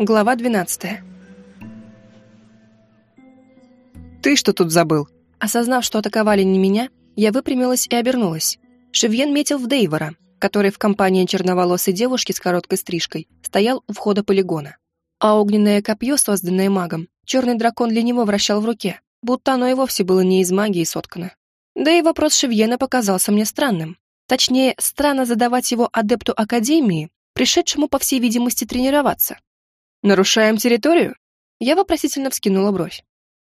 Глава 12. «Ты что тут забыл?» Осознав, что атаковали не меня, я выпрямилась и обернулась. Шевьен метил в Дейвора, который в компании черноволосой девушки с короткой стрижкой стоял у входа полигона. А огненное копье, созданное магом, черный дракон для него вращал в руке, будто оно и вовсе было не из магии соткано. Да и вопрос Шевьена показался мне странным. Точнее, странно задавать его адепту Академии, пришедшему, по всей видимости, тренироваться. «Нарушаем территорию?» Я вопросительно вскинула бровь.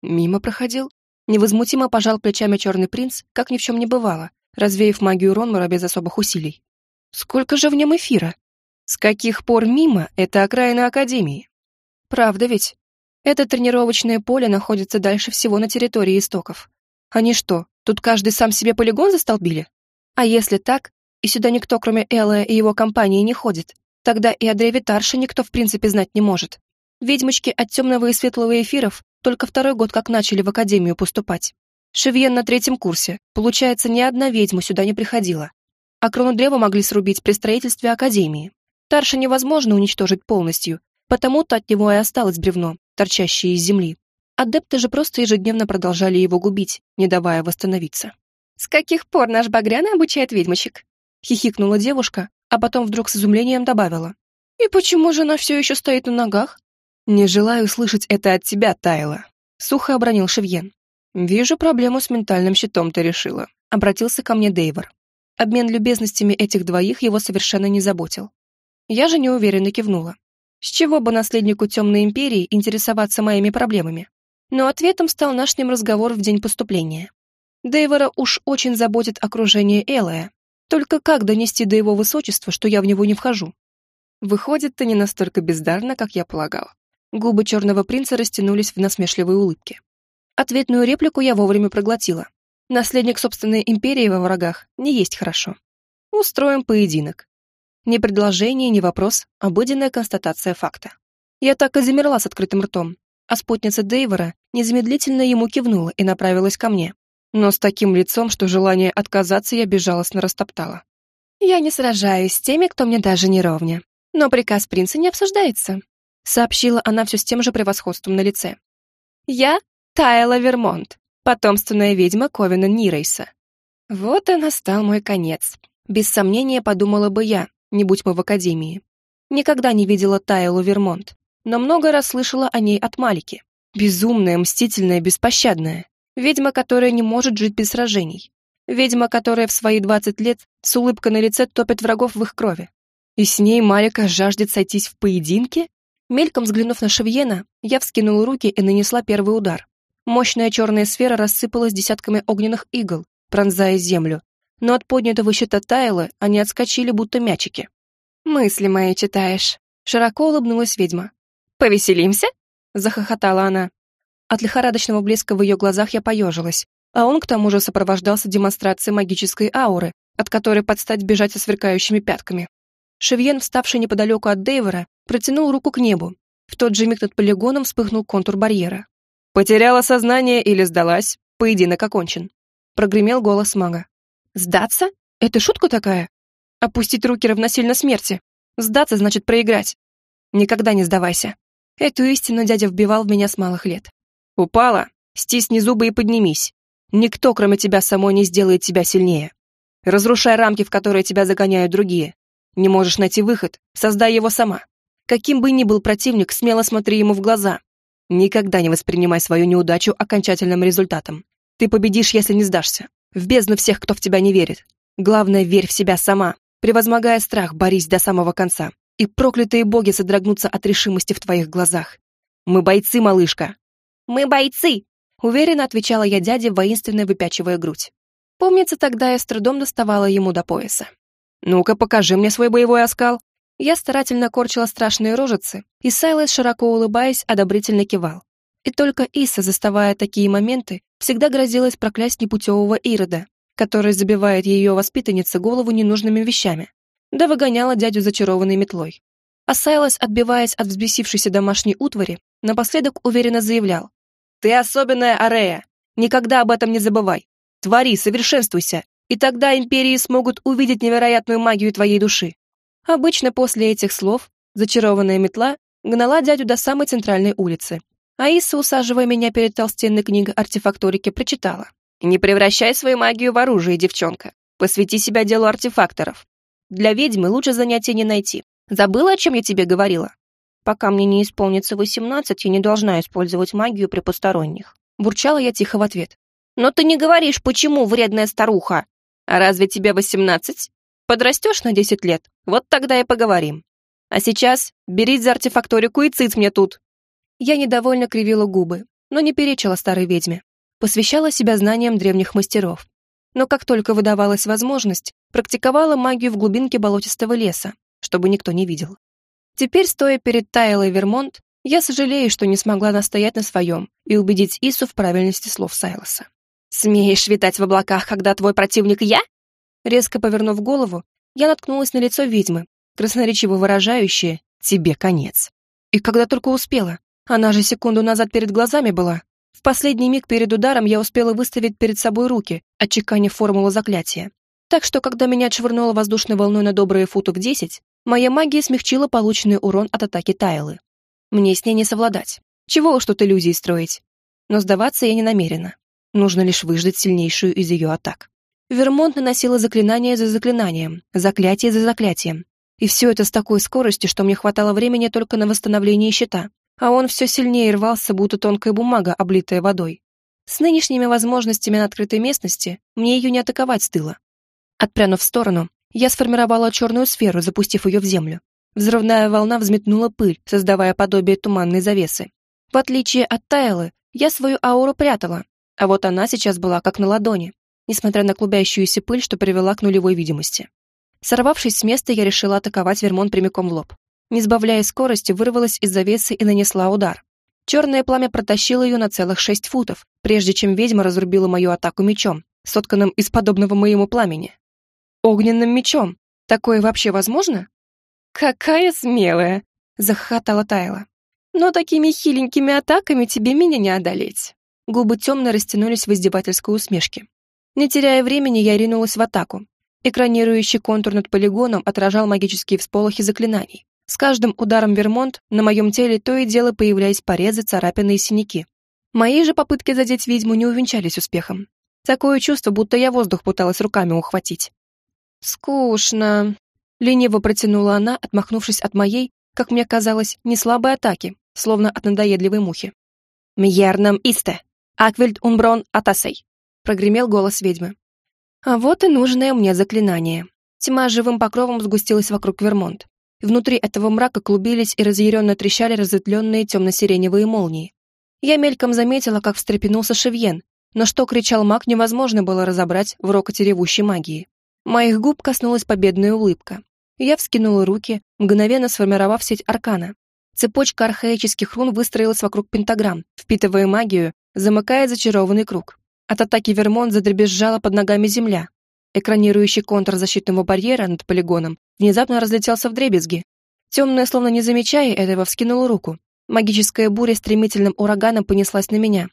Мимо проходил. Невозмутимо пожал плечами черный принц, как ни в чем не бывало, развеяв магию Ронмара без особых усилий. Сколько же в нем эфира? С каких пор мимо — это окраина Академии? Правда ведь? Это тренировочное поле находится дальше всего на территории истоков. Они что, тут каждый сам себе полигон застолбили? А если так, и сюда никто, кроме Эллая и его компании, не ходит, тогда и о древе Тарше никто в принципе знать не может. Ведьмочки от темного и светлого эфиров только второй год как начали в академию поступать. Шевьен на третьем курсе. Получается, ни одна ведьма сюда не приходила. А крону древа могли срубить при строительстве академии. Тарша невозможно уничтожить полностью, потому-то от него и осталось бревно, торчащее из земли. Адепты же просто ежедневно продолжали его губить, не давая восстановиться. «С каких пор наш Багряный обучает ведьмочек?» Хихикнула девушка, а потом вдруг с изумлением добавила. «И почему же она все еще стоит на ногах?» «Не желаю слышать это от тебя, Тайла», — сухо обронил Шевьен. «Вижу, проблему с ментальным щитом ты решила», — обратился ко мне Дейвор. Обмен любезностями этих двоих его совершенно не заботил. Я же неуверенно кивнула. С чего бы наследнику Темной Империи интересоваться моими проблемами? Но ответом стал наш с ним разговор в день поступления. Дейвора уж очень заботит окружение Элая. Только как донести до его высочества, что я в него не вхожу? Выходит, ты не настолько бездарна, как я полагала. Губы черного принца растянулись в насмешливой улыбке. Ответную реплику я вовремя проглотила. Наследник собственной империи во врагах не есть хорошо. Устроим поединок. Ни предложение, ни вопрос, обыденная констатация факта. Я так и замерла с открытым ртом, а спутница Дейвора незамедлительно ему кивнула и направилась ко мне. Но с таким лицом, что желание отказаться я безжалостно растоптала. «Я не сражаюсь с теми, кто мне даже не ровня. Но приказ принца не обсуждается сообщила она все с тем же превосходством на лице. «Я Тайла Вермонт, потомственная ведьма Ковина Нирейса». Вот и настал мой конец. Без сомнения подумала бы я, не будь мы в академии. Никогда не видела Тайлу Вермонт, но много раз слышала о ней от Малики. Безумная, мстительная, беспощадная. Ведьма, которая не может жить без сражений. Ведьма, которая в свои двадцать лет с улыбкой на лице топит врагов в их крови. И с ней Малика жаждет сойтись в поединке? Мельком взглянув на Шевьена, я вскинула руки и нанесла первый удар. Мощная черная сфера рассыпалась десятками огненных игл, пронзая землю, но от поднятого щита Тайлы они отскочили, будто мячики. «Мысли мои читаешь», — широко улыбнулась ведьма. «Повеселимся?» — захохотала она. От лихорадочного блеска в ее глазах я поежилась, а он к тому же сопровождался демонстрацией магической ауры, от которой подстать бежать со сверкающими пятками. Шевьен, вставший неподалеку от Дейвера, протянул руку к небу. В тот же миг над полигоном вспыхнул контур барьера. «Потеряла сознание или сдалась? Поединок окончен», — прогремел голос мага. «Сдаться? Это шутка такая? Опустить руки равносильно смерти. Сдаться значит проиграть. Никогда не сдавайся. Эту истину дядя вбивал в меня с малых лет. Упала? Стисни зубы и поднимись. Никто, кроме тебя самой, не сделает тебя сильнее. Разрушай рамки, в которые тебя загоняют другие. Не можешь найти выход, создай его сама. Каким бы ни был противник, смело смотри ему в глаза. Никогда не воспринимай свою неудачу окончательным результатом. Ты победишь, если не сдашься. В бездну всех, кто в тебя не верит. Главное, верь в себя сама. Превозмогая страх, борись до самого конца. И проклятые боги содрогнутся от решимости в твоих глазах. Мы бойцы, малышка. Мы бойцы, уверенно отвечала я дяде, воинственно выпячивая грудь. Помнится, тогда я с трудом доставала ему до пояса. «Ну-ка, покажи мне свой боевой оскал». Я старательно корчила страшные рожицы, и Сайлас, широко улыбаясь, одобрительно кивал. И только Иса, заставая такие моменты, всегда грозилась проклясть непутевого Ирода, который забивает ее воспитаннице голову ненужными вещами, да выгоняла дядю зачарованной метлой. А Сайлас, отбиваясь от взбесившейся домашней утвари, напоследок уверенно заявлял. «Ты особенная Арея! Никогда об этом не забывай! Твори, совершенствуйся, и тогда империи смогут увидеть невероятную магию твоей души. Обычно после этих слов зачарованная метла гнала дядю до самой центральной улицы. Аиса, усаживая меня перед толстенной книгой артефакторики, прочитала. «Не превращай свою магию в оружие, девчонка. Посвяти себя делу артефакторов. Для ведьмы лучше занятия не найти. Забыла, о чем я тебе говорила? Пока мне не исполнится восемнадцать, я не должна использовать магию при посторонних. Бурчала я тихо в ответ. Но ты не говоришь, почему, вредная старуха. А разве тебе восемнадцать? Подрастешь на десять лет, вот тогда и поговорим. А сейчас берись за артефакторику и цыц мне тут. Я недовольно кривила губы, но не перечила старой ведьме. Посвящала себя знаниям древних мастеров, но как только выдавалась возможность, практиковала магию в глубинке болотистого леса, чтобы никто не видел. Теперь, стоя перед Тайлой Вермонт, я сожалею, что не смогла настоять на своем и убедить Ису в правильности слов Сайлоса. «Смеешь витать в облаках, когда твой противник я?» Резко повернув голову, я наткнулась на лицо ведьмы, красноречиво выражающее «тебе конец». И когда только успела, она же секунду назад перед глазами была, в последний миг перед ударом я успела выставить перед собой руки, отчеканив формулу заклятия. Так что, когда меня отшвырнуло воздушной волной на добрые футов десять, моя магия смягчила полученный урон от атаки Тайлы. Мне с ней не совладать. Чего уж тут иллюзии строить. Но сдаваться я не намерена. Нужно лишь выждать сильнейшую из ее атак. Вермонт наносила заклинание за заклинанием, заклятие за заклятием. И все это с такой скоростью, что мне хватало времени только на восстановление щита, а он все сильнее рвался, будто тонкая бумага, облитая водой. С нынешними возможностями на открытой местности мне ее не атаковать с тыла. Отпрянув в сторону, я сформировала черную сферу, запустив ее в землю. Взрывная волна взметнула пыль, создавая подобие туманной завесы. В отличие от Тайлы, я свою ауру прятала, а вот она сейчас была как на ладони, несмотря на клубящуюся пыль, что привела к нулевой видимости. Сорвавшись с места, я решила атаковать Вермон прямиком в лоб не сбавляя скорости, вырвалась из завесы и нанесла удар. Черное пламя протащило ее на целых шесть футов, прежде чем ведьма разрубила мою атаку мечом, сотканным из подобного моему пламени. Огненным мечом. Такое вообще возможно? Какая смелая, захохотала Тайла. Но такими хиленькими атаками тебе меня не одолеть. Губы темно растянулись в издевательской усмешке. Не теряя времени, я ринулась в атаку. Экранирующий контур над полигоном отражал магические всполохи заклинаний. С каждым ударом Вермонт на моем теле то и дело появлялись порезы, царапины и синяки. Мои же попытки задеть ведьму не увенчались успехом. Такое чувство, будто я воздух пыталась руками ухватить. «Скучно», — лениво протянула она, отмахнувшись от моей, как мне казалось, не слабой атаки, словно от надоедливой мухи. «Мьернам исте! Аквильд унброн атасей!» — прогремел голос ведьмы. А вот и нужное мне заклинание. Тьма живым покровом сгустилась вокруг Вермонт. Внутри этого мрака клубились и разъяренно трещали разветвленные темно-сиреневые молнии. Я мельком заметила, как встрепенулся Шевьен, но что кричал маг, невозможно было разобрать в рокоте ревущей магии. Моих губ коснулась победная улыбка. Я вскинула руки, мгновенно сформировав сеть аркана. Цепочка архаических рун выстроилась вокруг пентаграмм, впитывая магию, замыкая зачарованный круг. От атаки Вермон задребезжала под ногами земля. Экранирующий контур защитного барьера над полигоном внезапно разлетелся в дребезги. Темная, словно не замечая этого, вскинула руку. Магическая буря стремительным ураганом понеслась на меня.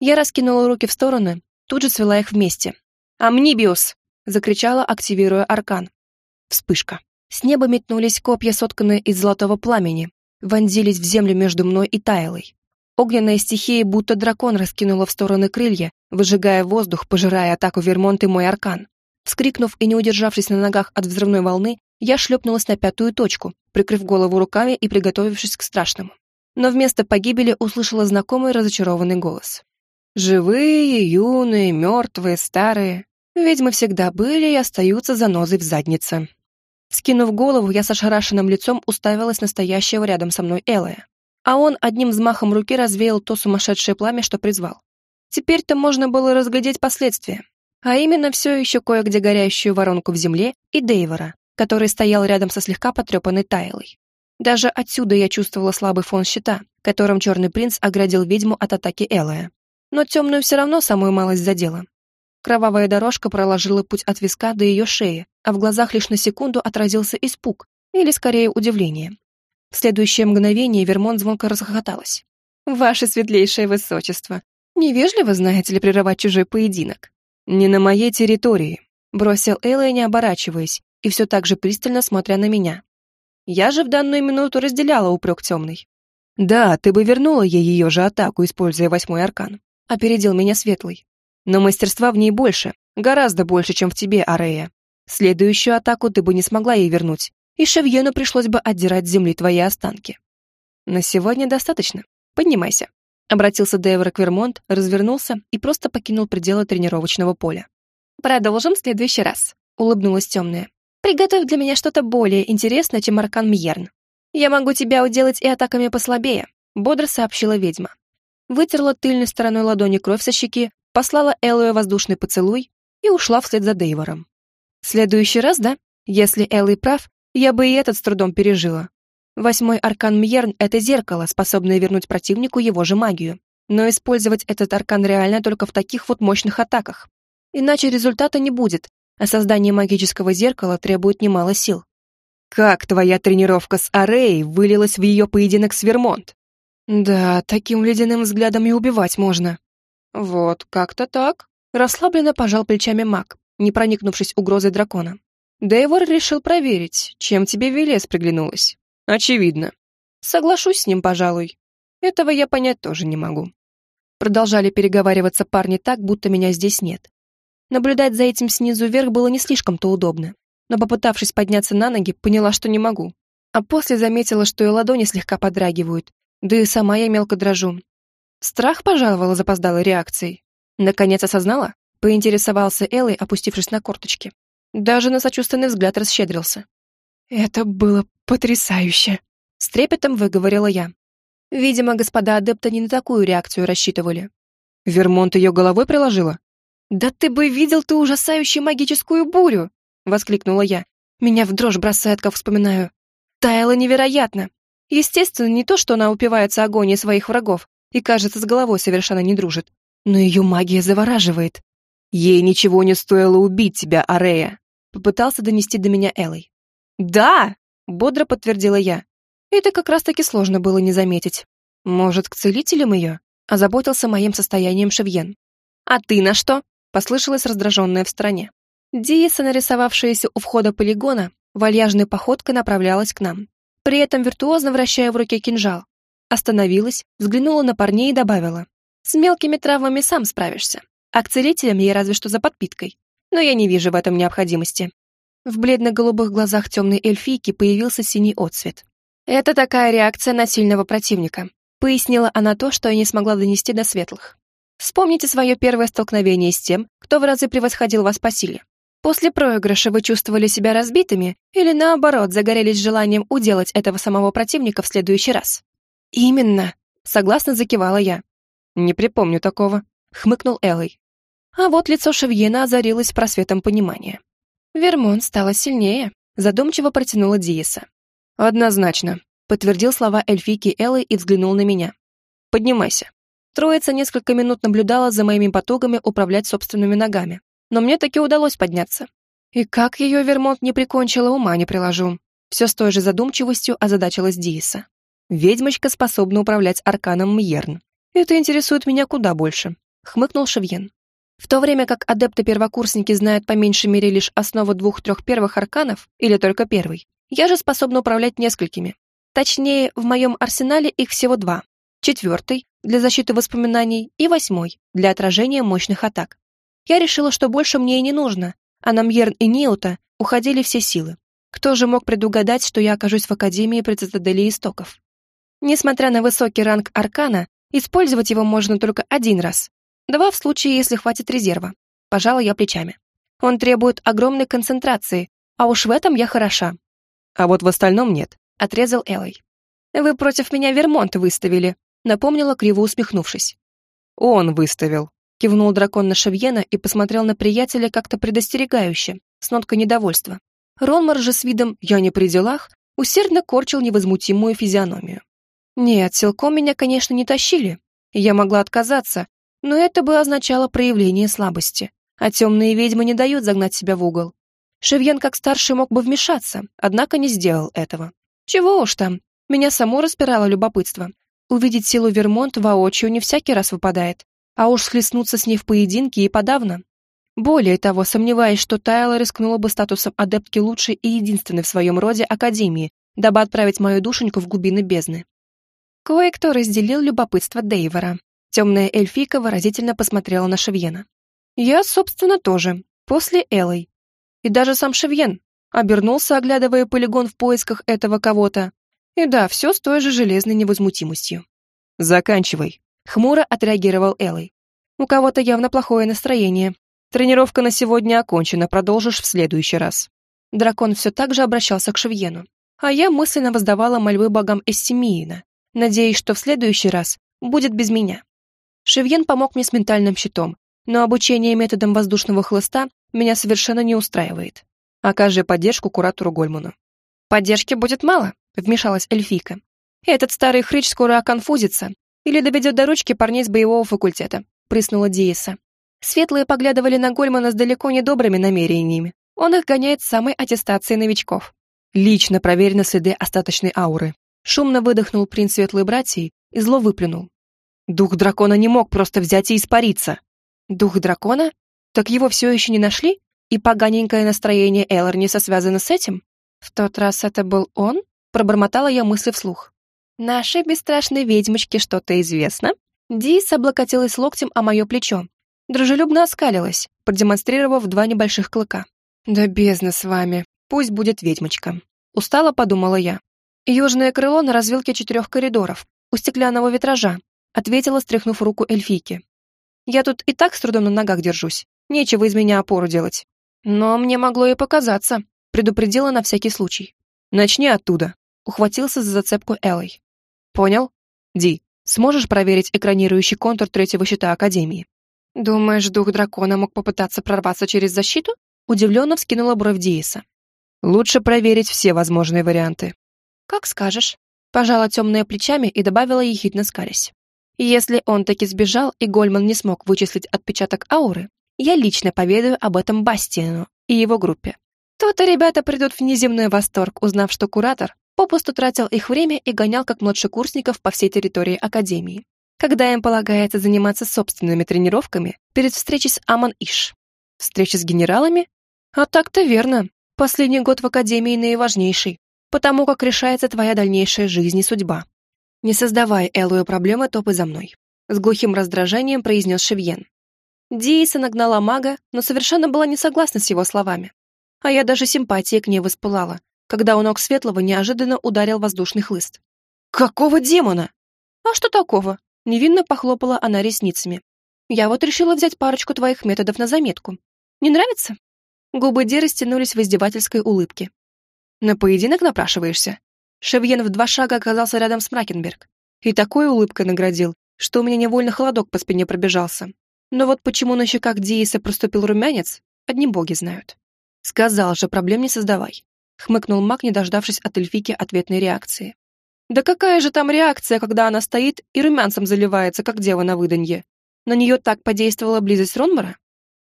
Я раскинула руки в стороны, тут же свела их вместе. «Амнибиус!» — закричала, активируя аркан. Вспышка. С неба метнулись копья, сотканные из золотого пламени, вонзились в землю между мной и Тайлой. Огненная стихия, будто дракон, раскинула в стороны крылья, выжигая воздух, пожирая атаку Вермонт и мой аркан. Вскрикнув и не удержавшись на ногах от взрывной волны, я шлепнулась на пятую точку, прикрыв голову руками и приготовившись к страшному. Но вместо погибели услышала знакомый разочарованный голос. «Живые, юные, мертвые, старые. Ведьмы всегда были и остаются занозой в заднице». Скинув голову, я с ошарашенным лицом уставилась на стоящего рядом со мной Элая. А он одним взмахом руки развеял то сумасшедшее пламя, что призвал. Теперь-то можно было разглядеть последствия а именно все еще кое-где горящую воронку в земле и Дейвора, который стоял рядом со слегка потрепанной Тайлой. Даже отсюда я чувствовала слабый фон щита, которым черный принц оградил ведьму от атаки Элая. Но темную все равно самую малость задела. Кровавая дорожка проложила путь от виска до ее шеи, а в глазах лишь на секунду отразился испуг, или скорее удивление. В следующее мгновение Вермон звонко расхохоталась. «Ваше светлейшее высочество, невежливо, знаете ли, прерывать чужой поединок. «Не на моей территории», — бросил Элла, не оборачиваясь, и все так же пристально смотря на меня. Я же в данную минуту разделяла упрек темный. «Да, ты бы вернула ей ее же атаку, используя восьмой аркан», — опередил меня Светлый. «Но мастерства в ней больше, гораздо больше, чем в тебе, Арея. Следующую атаку ты бы не смогла ей вернуть, и Шевьену пришлось бы отдирать с земли твои останки. На сегодня достаточно. Поднимайся». Обратился Дэвер Квермонт, развернулся и просто покинул пределы тренировочного поля. «Продолжим в следующий раз», — улыбнулась темная. «Приготовь для меня что-то более интересное, чем Аркан Мьерн. Я могу тебя уделать и атаками послабее», — бодро сообщила ведьма. Вытерла тыльной стороной ладони кровь со щеки, послала Эллою воздушный поцелуй и ушла вслед за Дейвором. следующий раз, да? Если Эллой прав, я бы и этот с трудом пережила. Восьмой аркан Мьерн — это зеркало, способное вернуть противнику его же магию. Но использовать этот аркан реально только в таких вот мощных атаках. Иначе результата не будет, а создание магического зеркала требует немало сил. Как твоя тренировка с Арей вылилась в ее поединок с Вермонт? Да, таким ледяным взглядом и убивать можно. Вот, как-то так. Расслабленно пожал плечами маг, не проникнувшись угрозой дракона. Дейвор решил проверить, чем тебе Велес приглянулась. Очевидно. Соглашусь с ним, пожалуй. Этого я понять тоже не могу. Продолжали переговариваться парни так, будто меня здесь нет. Наблюдать за этим снизу вверх было не слишком-то удобно, но попытавшись подняться на ноги, поняла, что не могу. А после заметила, что и ладони слегка подрагивают, да и сама я мелко дрожу. Страх пожаловала запоздалой реакцией. Наконец осознала? Поинтересовался Элой, опустившись на корточки. Даже на сочувственный взгляд расщедрился. «Это было потрясающе!» — с трепетом выговорила я. Видимо, господа адепты не на такую реакцию рассчитывали. Вермонт ее головой приложила? «Да ты бы видел ту ужасающую магическую бурю!» — воскликнула я. Меня в дрожь бросает, как вспоминаю. Таяла невероятно. Естественно, не то, что она упивается агонией своих врагов и, кажется, с головой совершенно не дружит, но ее магия завораживает. Ей ничего не стоило убить тебя, Арея, попытался донести до меня Элой. «Да!» — бодро подтвердила я. Это как раз-таки сложно было не заметить. Может, к целителям ее? Озаботился моим состоянием Шевьен. «А ты на что?» — послышалось раздраженное в стороне. Диеса, нарисовавшаяся у входа полигона, вальяжной походкой направлялась к нам, при этом виртуозно вращая в руке кинжал. Остановилась, взглянула на парней и добавила. «С мелкими травмами сам справишься, а к целителям ей разве что за подпиткой. Но я не вижу в этом необходимости. В бледно-голубых глазах темной эльфийки появился синий отцвет. «Это такая реакция на сильного противника», — пояснила она то, что я не смогла донести до светлых. «Вспомните свое первое столкновение с тем, кто в разы превосходил вас по силе. После проигрыша вы чувствовали себя разбитыми или, наоборот, загорелись желанием уделать этого самого противника в следующий раз?» «Именно», — согласно закивала я. «Не припомню такого», — хмыкнул Элой. А вот лицо Шевьена озарилось просветом понимания. Вермон стала сильнее, задумчиво протянула Диеса. Однозначно, подтвердил слова эльфийки Эллы и взглянул на меня. Поднимайся. Троица несколько минут наблюдала за моими потугами управлять собственными ногами, но мне таки удалось подняться. И как ее Вермонт не прикончила, ума не приложу. Все с той же задумчивостью озадачилась Диеса. Ведьмочка способна управлять арканом Мьерн. Это интересует меня куда больше, хмыкнул Шевьен. В то время как адепты-первокурсники знают по меньшей мере лишь основу двух-трех первых арканов, или только первый, я же способна управлять несколькими. Точнее, в моем арсенале их всего два. Четвертый — для защиты воспоминаний, и восьмой — для отражения мощных атак. Я решила, что больше мне и не нужно, а на Мьерн и Ниута уходили все силы. Кто же мог предугадать, что я окажусь в Академии при цитадели истоков? Несмотря на высокий ранг аркана, использовать его можно только один раз, Два в случае, если хватит резерва. Пожала я плечами. Он требует огромной концентрации, а уж в этом я хороша. А вот в остальном нет, отрезал Элой. Вы против меня Вермонт выставили, напомнила, криво усмехнувшись. Он выставил, кивнул дракон на Шевьена и посмотрел на приятеля как-то предостерегающе, с ноткой недовольства. Ронмар же с видом «я не при делах» усердно корчил невозмутимую физиономию. Нет, силком меня, конечно, не тащили. Я могла отказаться, но это бы означало проявление слабости, а темные ведьмы не дают загнать себя в угол. Шевьен как старший мог бы вмешаться, однако не сделал этого. Чего уж там, меня само распирало любопытство. Увидеть силу Вермонт воочию не всякий раз выпадает, а уж схлестнуться с ней в поединке и подавно. Более того, сомневаясь, что Тайла рискнула бы статусом адептки лучшей и единственной в своем роде Академии, дабы отправить мою душеньку в глубины бездны. Кое-кто разделил любопытство Дейвора. Темная эльфийка выразительно посмотрела на Шевьена. Я, собственно, тоже. После Элой. И даже сам Шевьен обернулся, оглядывая полигон в поисках этого кого-то. И да, все с той же железной невозмутимостью. «Заканчивай», — хмуро отреагировал Элой. «У кого-то явно плохое настроение. Тренировка на сегодня окончена, продолжишь в следующий раз». Дракон все так же обращался к Шевьену, а я мысленно воздавала мольбы богам Эссемиина, надеясь, что в следующий раз будет без меня. Шевьен помог мне с ментальным щитом, но обучение методом воздушного хлыста меня совершенно не устраивает. Окажи поддержку куратору Гольману. «Поддержки будет мало», — вмешалась эльфийка. «Этот старый хрыч скоро оконфузится или доведет до ручки парней с боевого факультета», — прыснула Диеса. Светлые поглядывали на Гольмана с далеко недобрыми намерениями. Он их гоняет с самой аттестацией новичков. Лично проверены следы остаточной ауры. Шумно выдохнул принц Светлой Братьи и зло выплюнул. Дух дракона не мог просто взять и испариться. Дух дракона? Так его все еще не нашли? И поганенькое настроение Элорниса связано с этим? В тот раз это был он? Пробормотала я мысли вслух. Нашей бесстрашной ведьмочке что-то известно? Дис облокотилась локтем о мое плечо. Дружелюбно оскалилась, продемонстрировав два небольших клыка. «Да бездна с вами. Пусть будет ведьмочка». Устало подумала я. «Южное крыло на развилке четырех коридоров, у стеклянного витража», ответила, стряхнув руку эльфийки. «Я тут и так с трудом на ногах держусь. Нечего из меня опору делать. Но мне могло и показаться, предупредила на всякий случай. Начни оттуда. Ухватился за зацепку Элой. Понял? Ди, сможешь проверить экранирующий контур третьего щита Академии? Думаешь, дух дракона мог попытаться прорваться через защиту? Удивленно вскинула бровь Диеса. Лучше проверить все возможные варианты. Как скажешь. Пожала темные плечами и добавила ехидно скались. Если он таки сбежал и Гольман не смог вычислить отпечаток ауры, я лично поведаю об этом Бастиану и его группе. То-то ребята придут в внеземной восторг, узнав, что куратор попусту тратил их время и гонял как младшекурсников по всей территории Академии, когда им полагается заниматься собственными тренировками перед встречей с Аман-Иш. Встреча с генералами? А так-то верно. Последний год в Академии наиважнейший, потому как решается твоя дальнейшая жизнь и судьба. Не создавай Элую проблемы топы за мной. С глухим раздражением произнес Шевьен. Дииса нагнала мага, но совершенно была не согласна с его словами. А я даже симпатией к ней воспылала, когда у ног Светлого неожиданно ударил воздушный хлыст. «Какого демона?» «А что такого?» Невинно похлопала она ресницами. «Я вот решила взять парочку твоих методов на заметку. Не нравится?» Губы Ди растянулись в издевательской улыбке. «На поединок напрашиваешься?» Шевьен в два шага оказался рядом с Мракенберг. И такой улыбкой наградил, что у меня невольно холодок по спине пробежался. Но вот почему на щеках Дииса проступил румянец, одни боги знают. Сказал же, проблем не создавай. Хмыкнул маг, не дождавшись от эльфики ответной реакции. Да какая же там реакция, когда она стоит и румянцем заливается, как дева на выданье? На нее так подействовала близость Ронмара?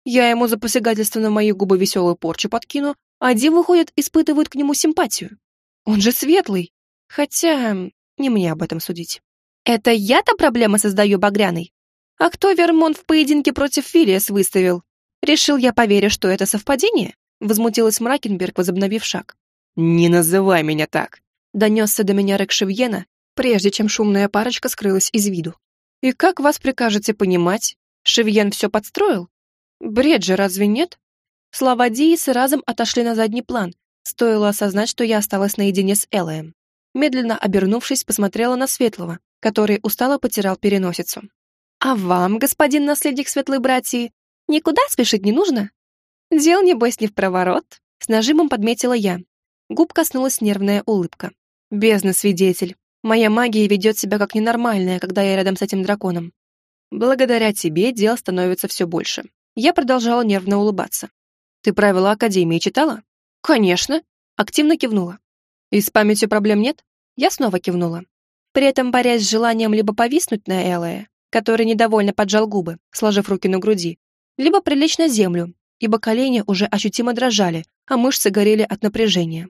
Я ему за посягательство на мои губы веселую порчу подкину, а Ди, выходит, испытывает к нему симпатию. Он же светлый. Хотя, не мне об этом судить. Это я-то проблемы создаю, Багряный? А кто Вермонт в поединке против Филиас выставил? Решил я поверить, что это совпадение? Возмутилась Мракенберг, возобновив шаг. «Не называй меня так!» Донесся до меня Рек Шевьена, прежде чем шумная парочка скрылась из виду. «И как вас прикажете понимать? Шевьен все подстроил? Бред же, разве нет?» Слова Диисы разом отошли на задний план. Стоило осознать, что я осталась наедине с Элоем. Медленно обернувшись, посмотрела на Светлого, который устало потирал переносицу. «А вам, господин наследник Светлой Братьи, никуда спешить не нужно?» «Дел, небось, не в проворот», — с нажимом подметила я. Губ коснулась нервная улыбка. «Бездна, свидетель. Моя магия ведет себя как ненормальная, когда я рядом с этим драконом. Благодаря тебе дел становится все больше». Я продолжала нервно улыбаться. «Ты правила Академии читала?» «Конечно», — активно кивнула. «И с памятью проблем нет?» Я снова кивнула. При этом борясь с желанием либо повиснуть на Элая, который недовольно поджал губы, сложив руки на груди, либо прилечь на землю, ибо колени уже ощутимо дрожали, а мышцы горели от напряжения.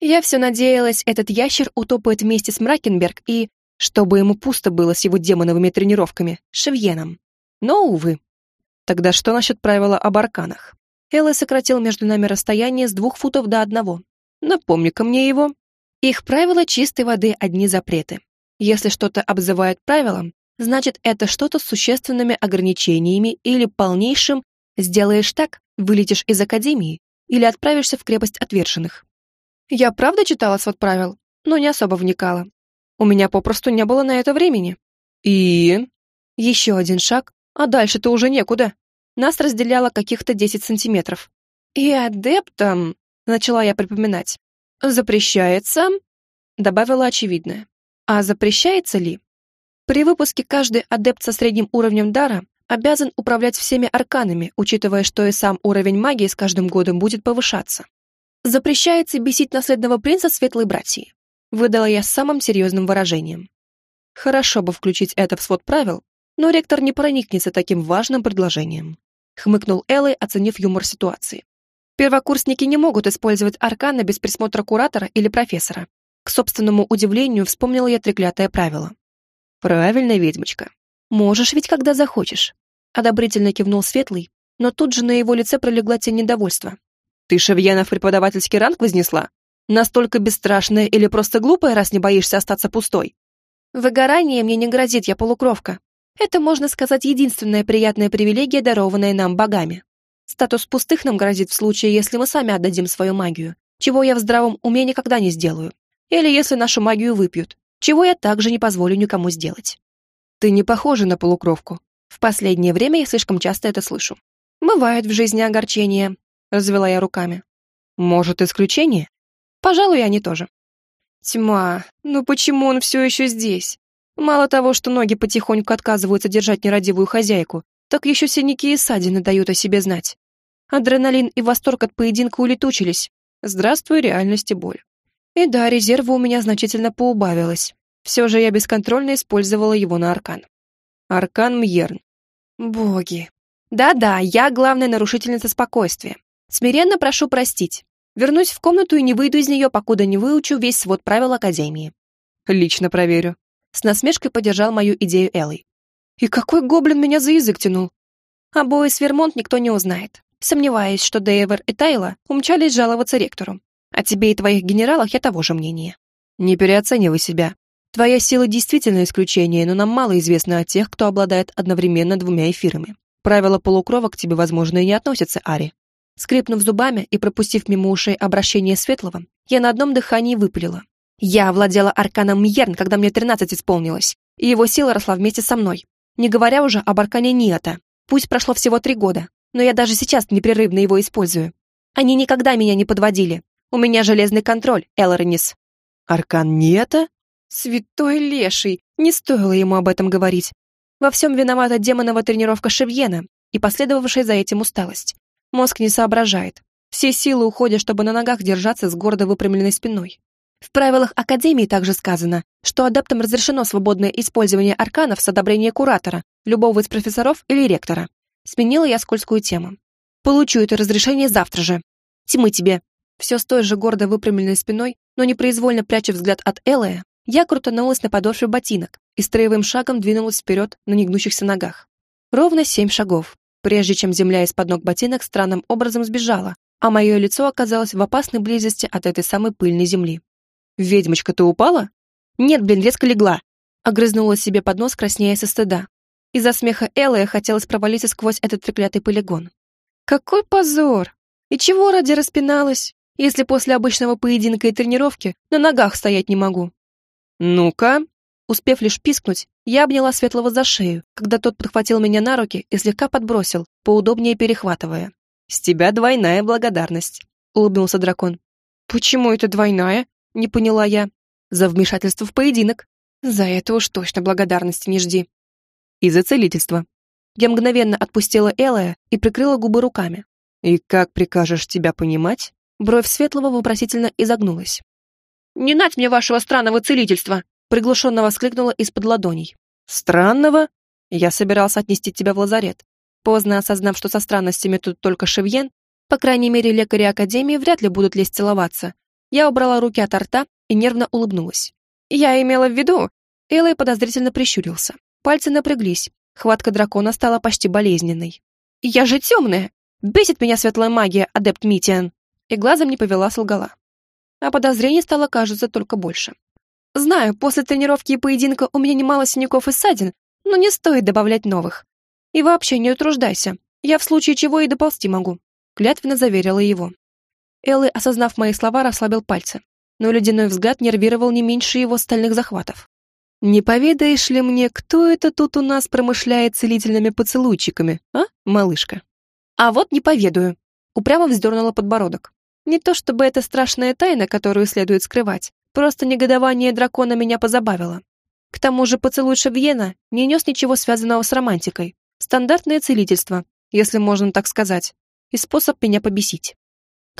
Я все надеялась, этот ящер утопает вместе с Мракенберг и... чтобы ему пусто было с его демоновыми тренировками, Шевьеном. Но, увы. Тогда что насчет правила об арканах? Элла сократил между нами расстояние с двух футов до одного. Напомни-ка мне его. Их правила чистой воды одни запреты. Если что-то обзывают правилом, значит это что-то с существенными ограничениями или полнейшим «сделаешь так, вылетишь из академии» или отправишься в крепость отверженных. Я правда читала свод правил, но не особо вникала. У меня попросту не было на это времени. И... Еще один шаг, а дальше-то уже некуда. Нас разделяло каких-то 10 сантиметров. И адептам, начала я припоминать, запрещается, добавила очевидное. А запрещается ли? При выпуске каждый адепт со средним уровнем дара обязан управлять всеми арканами, учитывая, что и сам уровень магии с каждым годом будет повышаться. Запрещается бесить наследного принца светлой братьи. Выдала я самым серьезным выражением. Хорошо бы включить это в свод правил, но ректор не проникнется таким важным предложением. Хмыкнул Элой, оценив юмор ситуации. Первокурсники не могут использовать арканы без присмотра куратора или профессора. К собственному удивлению, вспомнила я треклятое правило. Правильно, ведьмочка. Можешь ведь, когда захочешь. Одобрительно кивнул Светлый, но тут же на его лице пролегла тень недовольства. Ты Шевьена в преподавательский ранг вознесла? Настолько бесстрашная или просто глупая, раз не боишься остаться пустой? Выгорание мне не грозит, я полукровка. Это, можно сказать, единственная приятная привилегия, дарованная нам богами. Статус пустых нам грозит в случае, если мы сами отдадим свою магию, чего я в здравом уме никогда не сделаю. Или если нашу магию выпьют, чего я также не позволю никому сделать. Ты не похожа на полукровку. В последнее время я слишком часто это слышу. Бывают в жизни огорчения, развела я руками. Может, исключение? Пожалуй, они тоже. Тьма, ну почему он все еще здесь? Мало того, что ноги потихоньку отказываются держать нерадивую хозяйку, так еще синяки и ссадины дают о себе знать. Адреналин и восторг от поединка улетучились. Здравствуй, реальность и боль. И да, резерва у меня значительно поубавилось. Все же я бесконтрольно использовала его на аркан. Аркан Мьерн. Боги. Да-да, я главная нарушительница спокойствия. Смиренно прошу простить. Вернусь в комнату и не выйду из нее, покуда не выучу весь свод правил Академии. Лично проверю. С насмешкой поддержал мою идею Элли. И какой гоблин меня за язык тянул? Обои с Вермонт никто не узнает. Сомневаюсь, что Дейвер и Тайла умчались жаловаться ректору. О тебе и твоих генералах я того же мнения. Не переоценивай себя. Твоя сила действительно исключение, но нам мало известно о тех, кто обладает одновременно двумя эфирами. Правила полукровок к тебе, возможно, и не относятся, Ари. Скрипнув зубами и пропустив мимо ушей обращение Светлого, я на одном дыхании выпалила. Я овладела арканом Мьерн, когда мне тринадцать исполнилось, и его сила росла вместе со мной. Не говоря уже об аркане Ниата. Пусть прошло всего три года, но я даже сейчас непрерывно его использую. Они никогда меня не подводили. У меня железный контроль, Элоренис. Аркан Ниата? Святой леший, не стоило ему об этом говорить. Во всем виновата демонова тренировка Шевьена и последовавшая за этим усталость. Мозг не соображает. Все силы уходят, чтобы на ногах держаться с гордо выпрямленной спиной. В правилах Академии также сказано, что адептам разрешено свободное использование арканов с одобрения куратора, любого из профессоров или ректора. Сменила я скользкую тему. Получу это разрешение завтра же. Тьмы тебе. Все с той же гордо выпрямленной спиной, но непроизвольно пряча взгляд от Элая, я крутанулась на подошве ботинок и строевым шагом двинулась вперед на негнущихся ногах. Ровно семь шагов прежде чем земля из-под ног ботинок странным образом сбежала, а мое лицо оказалось в опасной близости от этой самой пыльной земли. «Ведьмочка, ты упала?» «Нет, блин, резко легла!» Огрызнула себе под нос, краснея со стыда. Из-за смеха Эллы хотелось провалиться сквозь этот треклятый полигон. «Какой позор! И чего ради распиналась, если после обычного поединка и тренировки на ногах стоять не могу?» «Ну-ка!» Успев лишь пискнуть, я обняла Светлого за шею, когда тот подхватил меня на руки и слегка подбросил, поудобнее перехватывая. «С тебя двойная благодарность», — улыбнулся дракон. «Почему это двойная?» — не поняла я. «За вмешательство в поединок. За это уж точно благодарности не жди». «И за целительство». Я мгновенно отпустила Элая и прикрыла губы руками. «И как прикажешь тебя понимать?» Бровь Светлого вопросительно изогнулась. «Не нать мне вашего странного целительства!» приглушенно воскликнула из-под ладоней. «Странного? Я собирался отнести тебя в лазарет. Поздно осознав, что со странностями тут только Шевьен, по крайней мере, лекари Академии вряд ли будут лезть целоваться. Я убрала руки от рта и нервно улыбнулась. Я имела в виду... Элай подозрительно прищурился. Пальцы напряглись. Хватка дракона стала почти болезненной. «Я же темная! Бесит меня светлая магия, адепт Митиан!» И глазом не повела солгала. А подозрений стало, кажется, только больше. Знаю, после тренировки и поединка у меня немало синяков и ссадин, но не стоит добавлять новых. И вообще не утруждайся, я в случае чего и доползти могу», клятвенно заверила его. Эллы, осознав мои слова, расслабил пальцы, но ледяной взгляд нервировал не меньше его стальных захватов. «Не поведаешь ли мне, кто это тут у нас промышляет целительными поцелуйчиками, а, малышка?» «А вот не поведаю», — упрямо вздернула подбородок. «Не то чтобы это страшная тайна, которую следует скрывать, просто негодование дракона меня позабавило. К тому же поцелуй Шевьена не нес ничего связанного с романтикой. Стандартное целительство, если можно так сказать, и способ меня побесить.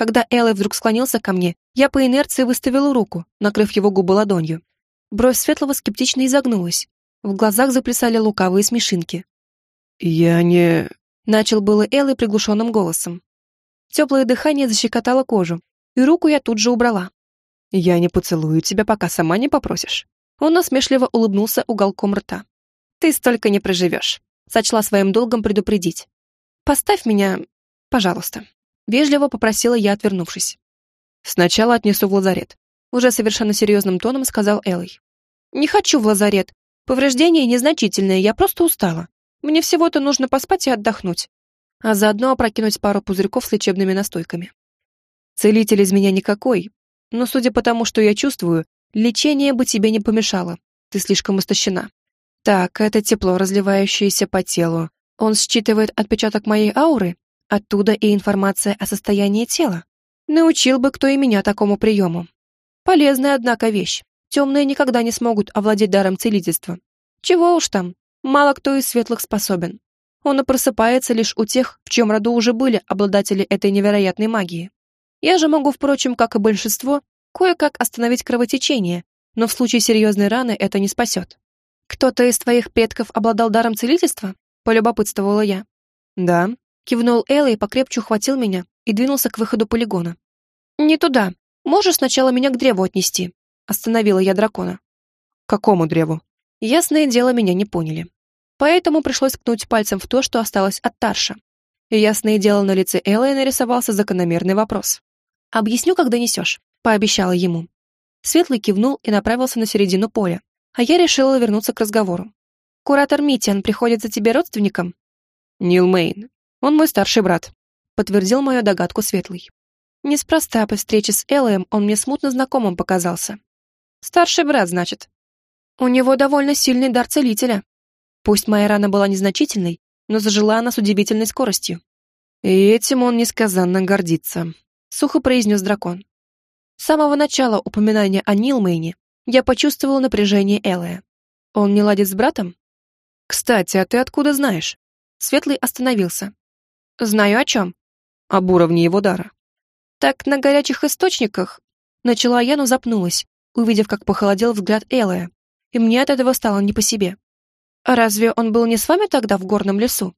Когда Элой вдруг склонился ко мне, я по инерции выставила руку, накрыв его губы ладонью. Бровь Светлого скептично изогнулась. В глазах заплясали лукавые смешинки. «Я не...» — начал было Эллой приглушенным голосом. Теплое дыхание защекотало кожу, и руку я тут же убрала. «Я не поцелую тебя, пока сама не попросишь». Он насмешливо улыбнулся уголком рта. «Ты столько не проживешь», — сочла своим долгом предупредить. «Поставь меня, пожалуйста», — вежливо попросила я, отвернувшись. «Сначала отнесу в лазарет уже совершенно серьезным тоном сказал Элой. «Не хочу в лазарет. Повреждения незначительные, я просто устала. Мне всего-то нужно поспать и отдохнуть, а заодно опрокинуть пару пузырьков с лечебными настойками. Целитель из меня никакой, но судя по тому, что я чувствую, лечение бы тебе не помешало. Ты слишком истощена. Так, это тепло, разливающееся по телу. Он считывает отпечаток моей ауры? Оттуда и информация о состоянии тела. Научил бы кто и меня такому приему. Полезная, однако, вещь. Темные никогда не смогут овладеть даром целительства. Чего уж там, мало кто из светлых способен. Он и просыпается лишь у тех, в чем роду уже были обладатели этой невероятной магии. Я же могу, впрочем, как и большинство, кое-как остановить кровотечение, но в случае серьезной раны это не спасет. «Кто-то из твоих предков обладал даром целительства?» — полюбопытствовала я. «Да», — кивнул Элла и покрепче ухватил меня и двинулся к выходу полигона. «Не туда», Можешь сначала меня к древу отнести?» Остановила я дракона. «Какому древу?» Ясное дело, меня не поняли. Поэтому пришлось ткнуть пальцем в то, что осталось от Тарша. И ясное дело, на лице Эллы нарисовался закономерный вопрос. «Объясню, когда несешь», — пообещала ему. Светлый кивнул и направился на середину поля, а я решила вернуться к разговору. «Куратор Митиан приходится тебе родственником?» «Нил Мейн. Он мой старший брат», — подтвердил мою догадку Светлый. Неспроста по встрече с Элоем он мне смутно знакомым показался. Старший брат, значит. У него довольно сильный дар целителя. Пусть моя рана была незначительной, но зажила она с удивительной скоростью. И этим он несказанно гордится, сухо произнес дракон. С самого начала упоминания о Нилмейне я почувствовала напряжение Элая. Он не ладит с братом? Кстати, а ты откуда знаешь? Светлый остановился. Знаю о чем. Об уровне его дара. «Так на горячих источниках...» Начала я, но запнулась, увидев, как похолодел взгляд Элая, и мне от этого стало не по себе. «А разве он был не с вами тогда в горном лесу?»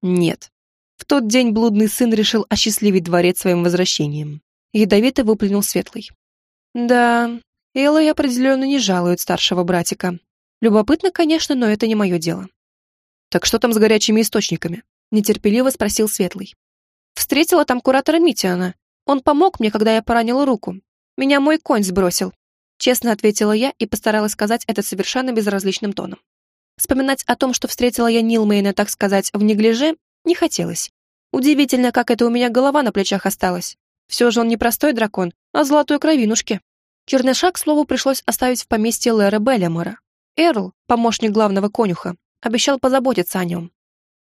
«Нет. В тот день блудный сын решил осчастливить дворец своим возвращением». Ядовито выплюнул Светлый. «Да, Элай определенно не жалует старшего братика. Любопытно, конечно, но это не мое дело». «Так что там с горячими источниками?» Нетерпеливо спросил Светлый. «Встретила там куратора Митиана. Он помог мне, когда я поранила руку. Меня мой конь сбросил. Честно ответила я и постаралась сказать это совершенно безразличным тоном. Вспоминать о том, что встретила я Нилмейна, так сказать, в неглиже, не хотелось. Удивительно, как это у меня голова на плечах осталась. Все же он не простой дракон, а золотой кровинушки. Черный к слову, пришлось оставить в поместье Лэра Беллимора. Эрл, помощник главного конюха, обещал позаботиться о нем.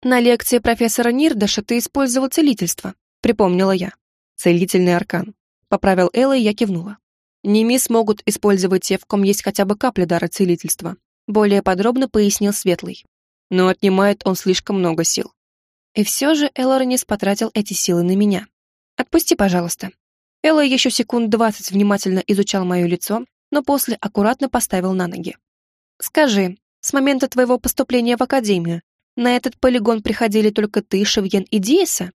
«На лекции профессора Нирдаша ты использовал целительство», — припомнила я. Целительный аркан. Поправил Элла, и я кивнула. Неми смогут использовать те, в ком есть хотя бы капля дара целительства. Более подробно пояснил Светлый. Но отнимает он слишком много сил. И все же Элоранис потратил эти силы на меня. Отпусти, пожалуйста. Элла еще секунд двадцать внимательно изучал мое лицо, но после аккуратно поставил на ноги. Скажи, с момента твоего поступления в академию на этот полигон приходили только ты, Шевьен и Диеса?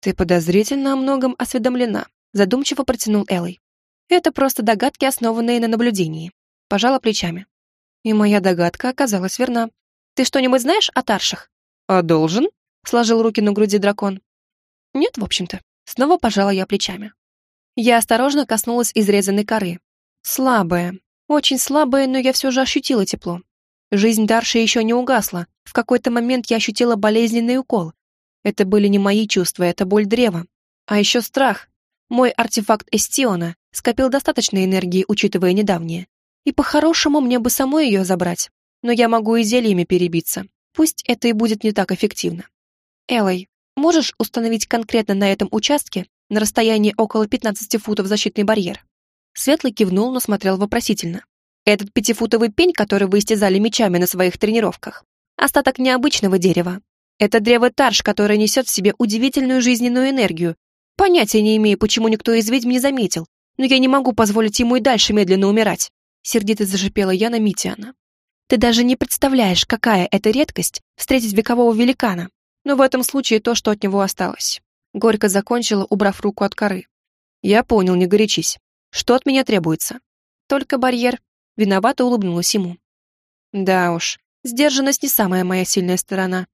«Ты подозрительно о многом осведомлена», задумчиво протянул Элой. «Это просто догадки, основанные на наблюдении». Пожала плечами. И моя догадка оказалась верна. «Ты что-нибудь знаешь о Таршах?» «А должен?» сложил руки на груди дракон. «Нет, в общем-то». Снова пожала я плечами. Я осторожно коснулась изрезанной коры. Слабая, Очень слабое, но я все же ощутила тепло. Жизнь Дарши еще не угасла. В какой-то момент я ощутила болезненный укол. Это были не мои чувства, это боль древа. А еще страх. Мой артефакт Эстиона скопил достаточно энергии, учитывая недавнее. И по-хорошему мне бы самой ее забрать. Но я могу и зельями перебиться. Пусть это и будет не так эффективно. Элой, можешь установить конкретно на этом участке, на расстоянии около 15 футов защитный барьер? Светлый кивнул, но смотрел вопросительно. Этот пятифутовый пень, который вы истязали мечами на своих тренировках, остаток необычного дерева. Это древо Тарш, которое несет в себе удивительную жизненную энергию. Понятия не имею, почему никто из ведьм не заметил, но я не могу позволить ему и дальше медленно умирать. Сердито зашипела я на Митиана. Ты даже не представляешь, какая это редкость встретить векового великана. Но в этом случае то, что от него осталось. Горько закончила, убрав руку от коры. Я понял, не горячись. Что от меня требуется? Только барьер. Виновато улыбнулась ему. Да уж, сдержанность не самая моя сильная сторона.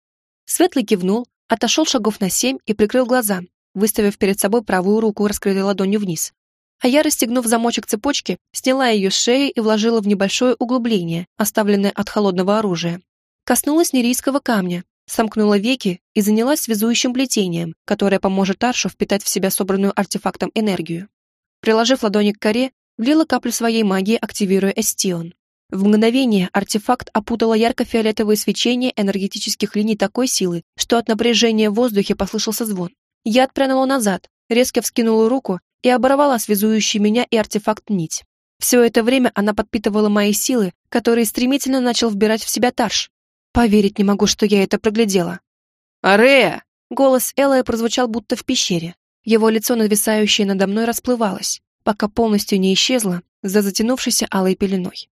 Светлый кивнул, отошел шагов на семь и прикрыл глаза, выставив перед собой правую руку, раскрытой ладонью вниз а я, расстегнув замочек цепочки, сняла ее с шеи и вложила в небольшое углубление, оставленное от холодного оружия. Коснулась нерийского камня, сомкнула веки и занялась связующим плетением, которое поможет Аршу впитать в себя собранную артефактом энергию. Приложив ладони к коре, влила каплю своей магии, активируя Эстион. В мгновение артефакт опутало ярко-фиолетовое свечение энергетических линий такой силы, что от напряжения в воздухе послышался звон. Я отпрянула назад, резко вскинула руку и оборвала связующий меня и артефакт нить. Все это время она подпитывала мои силы, которые стремительно начал вбирать в себя Тарш. Поверить не могу, что я это проглядела. «Арея!» Голос Элая прозвучал будто в пещере. Его лицо, нависающее надо мной, расплывалось, пока полностью не исчезло за затянувшейся алой пеленой.